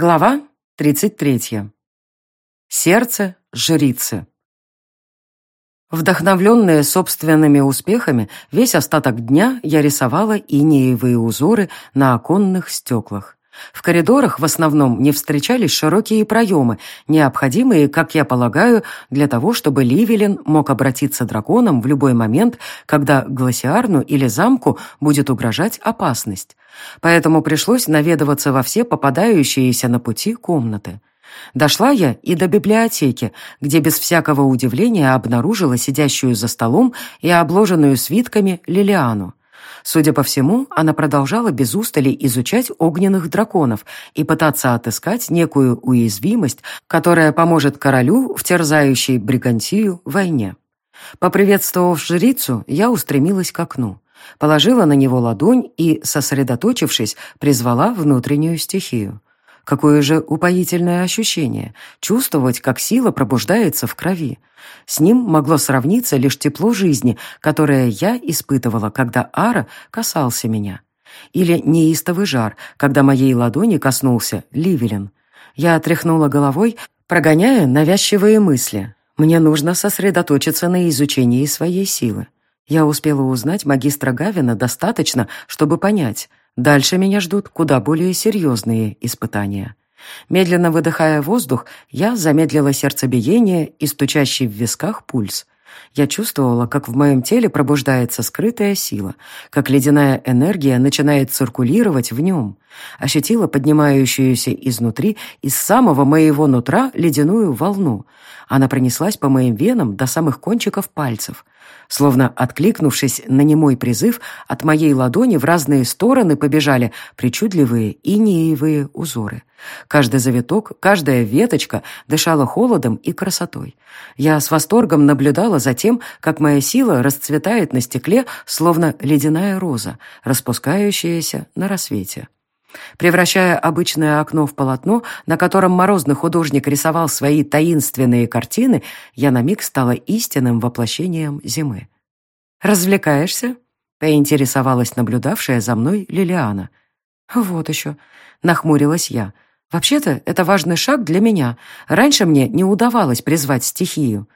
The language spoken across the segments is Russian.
Глава 33. Сердце жрицы. Вдохновленная собственными успехами, весь остаток дня я рисовала инеевые узоры на оконных стеклах. В коридорах в основном не встречались широкие проемы, необходимые, как я полагаю, для того, чтобы Ливелин мог обратиться драконом в любой момент, когда гласиарну или замку будет угрожать опасность. Поэтому пришлось наведываться во все попадающиеся на пути комнаты. Дошла я и до библиотеки, где без всякого удивления обнаружила сидящую за столом и обложенную свитками Лилиану. Судя по всему, она продолжала без устали изучать огненных драконов и пытаться отыскать некую уязвимость, которая поможет королю в терзающей бригантию войне. Поприветствовав жрицу, я устремилась к окну. Положила на него ладонь и, сосредоточившись, призвала внутреннюю стихию. Какое же упоительное ощущение — чувствовать, как сила пробуждается в крови. С ним могло сравниться лишь тепло жизни, которое я испытывала, когда Ара касался меня. Или неистовый жар, когда моей ладони коснулся Ливелин. Я отряхнула головой, прогоняя навязчивые мысли. Мне нужно сосредоточиться на изучении своей силы. Я успела узнать магистра Гавина достаточно, чтобы понять, Дальше меня ждут куда более серьезные испытания. Медленно выдыхая воздух, я замедлила сердцебиение и стучащий в висках пульс. Я чувствовала, как в моем теле пробуждается скрытая сила, как ледяная энергия начинает циркулировать в нем. Ощутила поднимающуюся изнутри, из самого моего нутра, ледяную волну. Она пронеслась по моим венам до самых кончиков пальцев. Словно откликнувшись на немой призыв, от моей ладони в разные стороны побежали причудливые инеевые узоры. Каждый завиток, каждая веточка дышала холодом и красотой. Я с восторгом наблюдала за тем, как моя сила расцветает на стекле, словно ледяная роза, распускающаяся на рассвете. Превращая обычное окно в полотно, на котором морозный художник рисовал свои таинственные картины, я на миг стала истинным воплощением зимы. «Развлекаешься?» — поинтересовалась наблюдавшая за мной Лилиана. «Вот еще», — нахмурилась я. «Вообще-то это важный шаг для меня. Раньше мне не удавалось призвать стихию».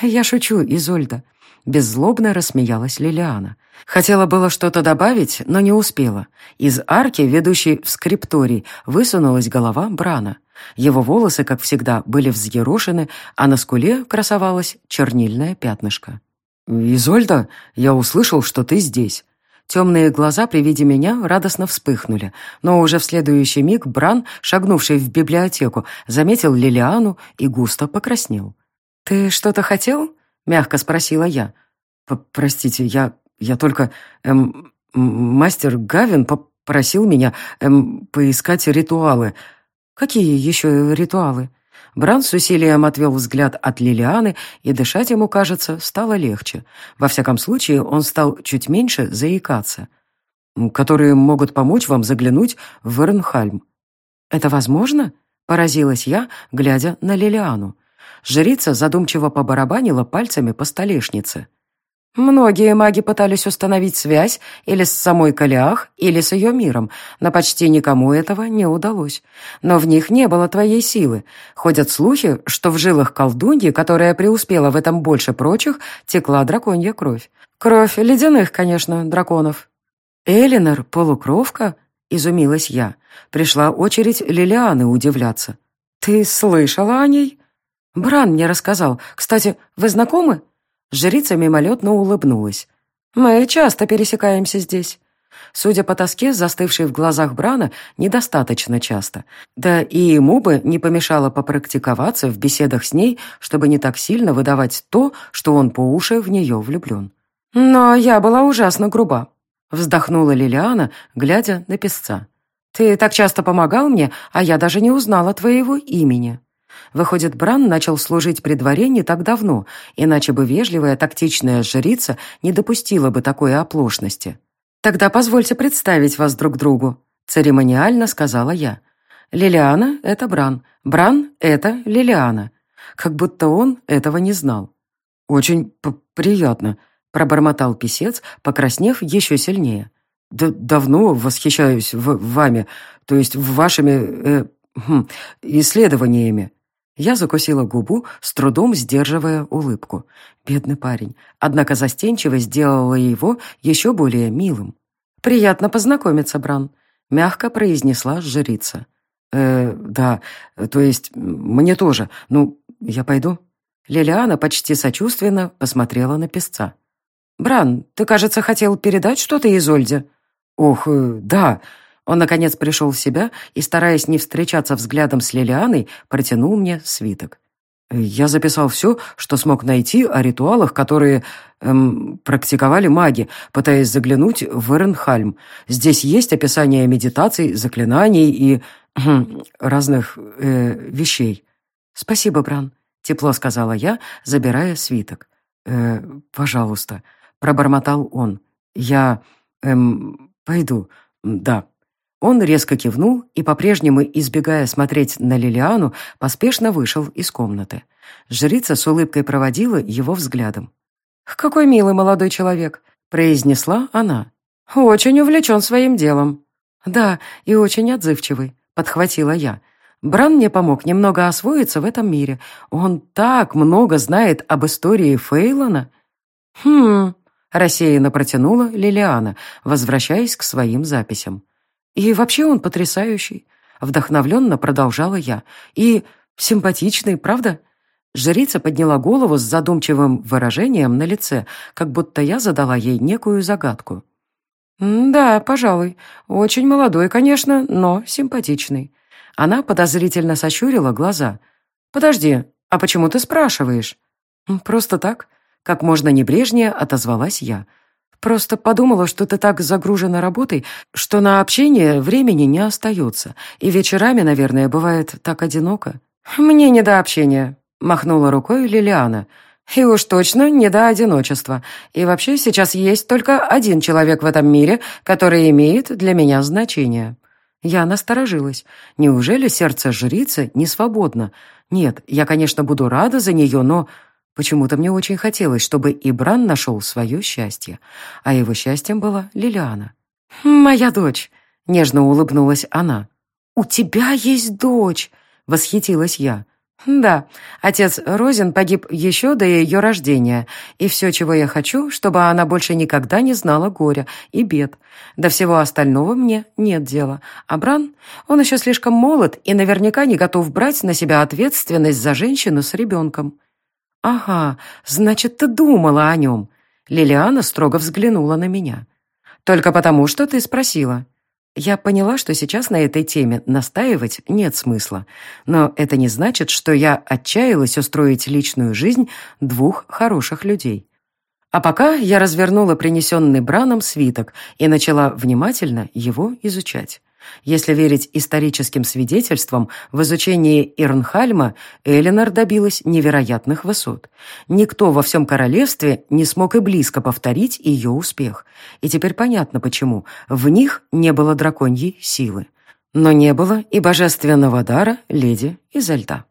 «Я шучу, Изольда», Беззлобно рассмеялась Лилиана. Хотела было что-то добавить, но не успела. Из арки, ведущей в скрипторий, высунулась голова Брана. Его волосы, как всегда, были взъерошены, а на скуле красовалось чернильное пятнышко. «Изольда, я услышал, что ты здесь». Темные глаза при виде меня радостно вспыхнули, но уже в следующий миг Бран, шагнувший в библиотеку, заметил Лилиану и густо покраснел. «Ты что-то хотел?» — мягко спросила я. «Простите, я... я только... Эм, мастер Гавин попросил меня эм, поискать ритуалы. Какие еще ритуалы?» Бран с усилием отвел взгляд от Лилианы, и дышать ему, кажется, стало легче. Во всяком случае, он стал чуть меньше заикаться. «Которые могут помочь вам заглянуть в Вернхальм». «Это возможно?» — поразилась я, глядя на Лилиану. Жрица задумчиво побарабанила пальцами по столешнице. Многие маги пытались установить связь или с самой Калиах, или с ее миром, но почти никому этого не удалось. Но в них не было твоей силы. Ходят слухи, что в жилах колдуньи, которая преуспела в этом больше прочих, текла драконья кровь. Кровь ледяных, конечно, драконов. «Элинор, полукровка?» — изумилась я. Пришла очередь Лилианы удивляться. «Ты слышала о ней?» «Бран мне рассказал. Кстати, вы знакомы?» Жрица мимолетно улыбнулась. «Мы часто пересекаемся здесь». Судя по тоске, застывшей в глазах Брана, недостаточно часто. Да и ему бы не помешало попрактиковаться в беседах с ней, чтобы не так сильно выдавать то, что он по уши в нее влюблен. «Но я была ужасно груба», — вздохнула Лилиана, глядя на песца. «Ты так часто помогал мне, а я даже не узнала твоего имени». Выходит, Бран начал служить при дворе не так давно, иначе бы вежливая тактичная жрица не допустила бы такой оплошности. «Тогда позвольте представить вас друг другу», — церемониально сказала я. «Лилиана — это Бран, Бран — это Лилиана». Как будто он этого не знал. «Очень приятно», — пробормотал писец, покраснев еще сильнее. «Да давно восхищаюсь вами, то есть вашими... Э, хм, исследованиями». Я закусила губу, с трудом сдерживая улыбку. Бедный парень. Однако застенчивость сделала его еще более милым. «Приятно познакомиться, Бран», — мягко произнесла жрица. «Э, да, то есть мне тоже. Ну, я пойду?» Лилиана почти сочувственно посмотрела на песца. «Бран, ты, кажется, хотел передать что-то Изольде?» «Ох, э, да». Он, наконец, пришел в себя и, стараясь не встречаться взглядом с Лилианой, протянул мне свиток. Я записал все, что смог найти о ритуалах, которые эм, практиковали маги, пытаясь заглянуть в Эренхальм. Здесь есть описание медитаций, заклинаний и э, разных э, вещей. «Спасибо, Бран», — тепло сказала я, забирая свиток. «Э, «Пожалуйста», — пробормотал он. «Я... эм, пойду. Да». Он резко кивнул и, по-прежнему избегая смотреть на Лилиану, поспешно вышел из комнаты. Жрица с улыбкой проводила его взглядом. «Какой милый молодой человек!» — произнесла она. «Очень увлечен своим делом». «Да, и очень отзывчивый», — подхватила я. «Бран мне помог немного освоиться в этом мире. Он так много знает об истории Фейлона». «Хм...» — рассеянно протянула Лилиана, возвращаясь к своим записям. И вообще он потрясающий. Вдохновленно продолжала я. И симпатичный, правда? Жрица подняла голову с задумчивым выражением на лице, как будто я задала ей некую загадку. «Да, пожалуй. Очень молодой, конечно, но симпатичный». Она подозрительно сощурила глаза. «Подожди, а почему ты спрашиваешь?» «Просто так», — как можно небрежнее отозвалась я. Просто подумала, что ты так загружена работой, что на общение времени не остается, и вечерами, наверное, бывает так одиноко. Мне не до общения, махнула рукой Лилиана. И уж точно не до одиночества. И вообще сейчас есть только один человек в этом мире, который имеет для меня значение. Я насторожилась. Неужели сердце жрицы не свободно? Нет, я, конечно, буду рада за нее, но Почему-то мне очень хотелось, чтобы Ибран нашел свое счастье, а его счастьем была Лилиана. «Моя дочь!» — нежно улыбнулась она. «У тебя есть дочь!» — восхитилась я. «Да, отец Розин погиб еще до ее рождения, и все, чего я хочу, чтобы она больше никогда не знала горя и бед. До всего остального мне нет дела. А Бран, он еще слишком молод и наверняка не готов брать на себя ответственность за женщину с ребенком. «Ага, значит, ты думала о нем». Лилиана строго взглянула на меня. «Только потому, что ты спросила». Я поняла, что сейчас на этой теме настаивать нет смысла. Но это не значит, что я отчаялась устроить личную жизнь двух хороших людей. А пока я развернула принесенный Браном свиток и начала внимательно его изучать. Если верить историческим свидетельствам, в изучении Ирнхальма Эленор добилась невероятных высот. Никто во всем королевстве не смог и близко повторить ее успех. И теперь понятно почему. В них не было драконьей силы. Но не было и божественного дара леди изо льда.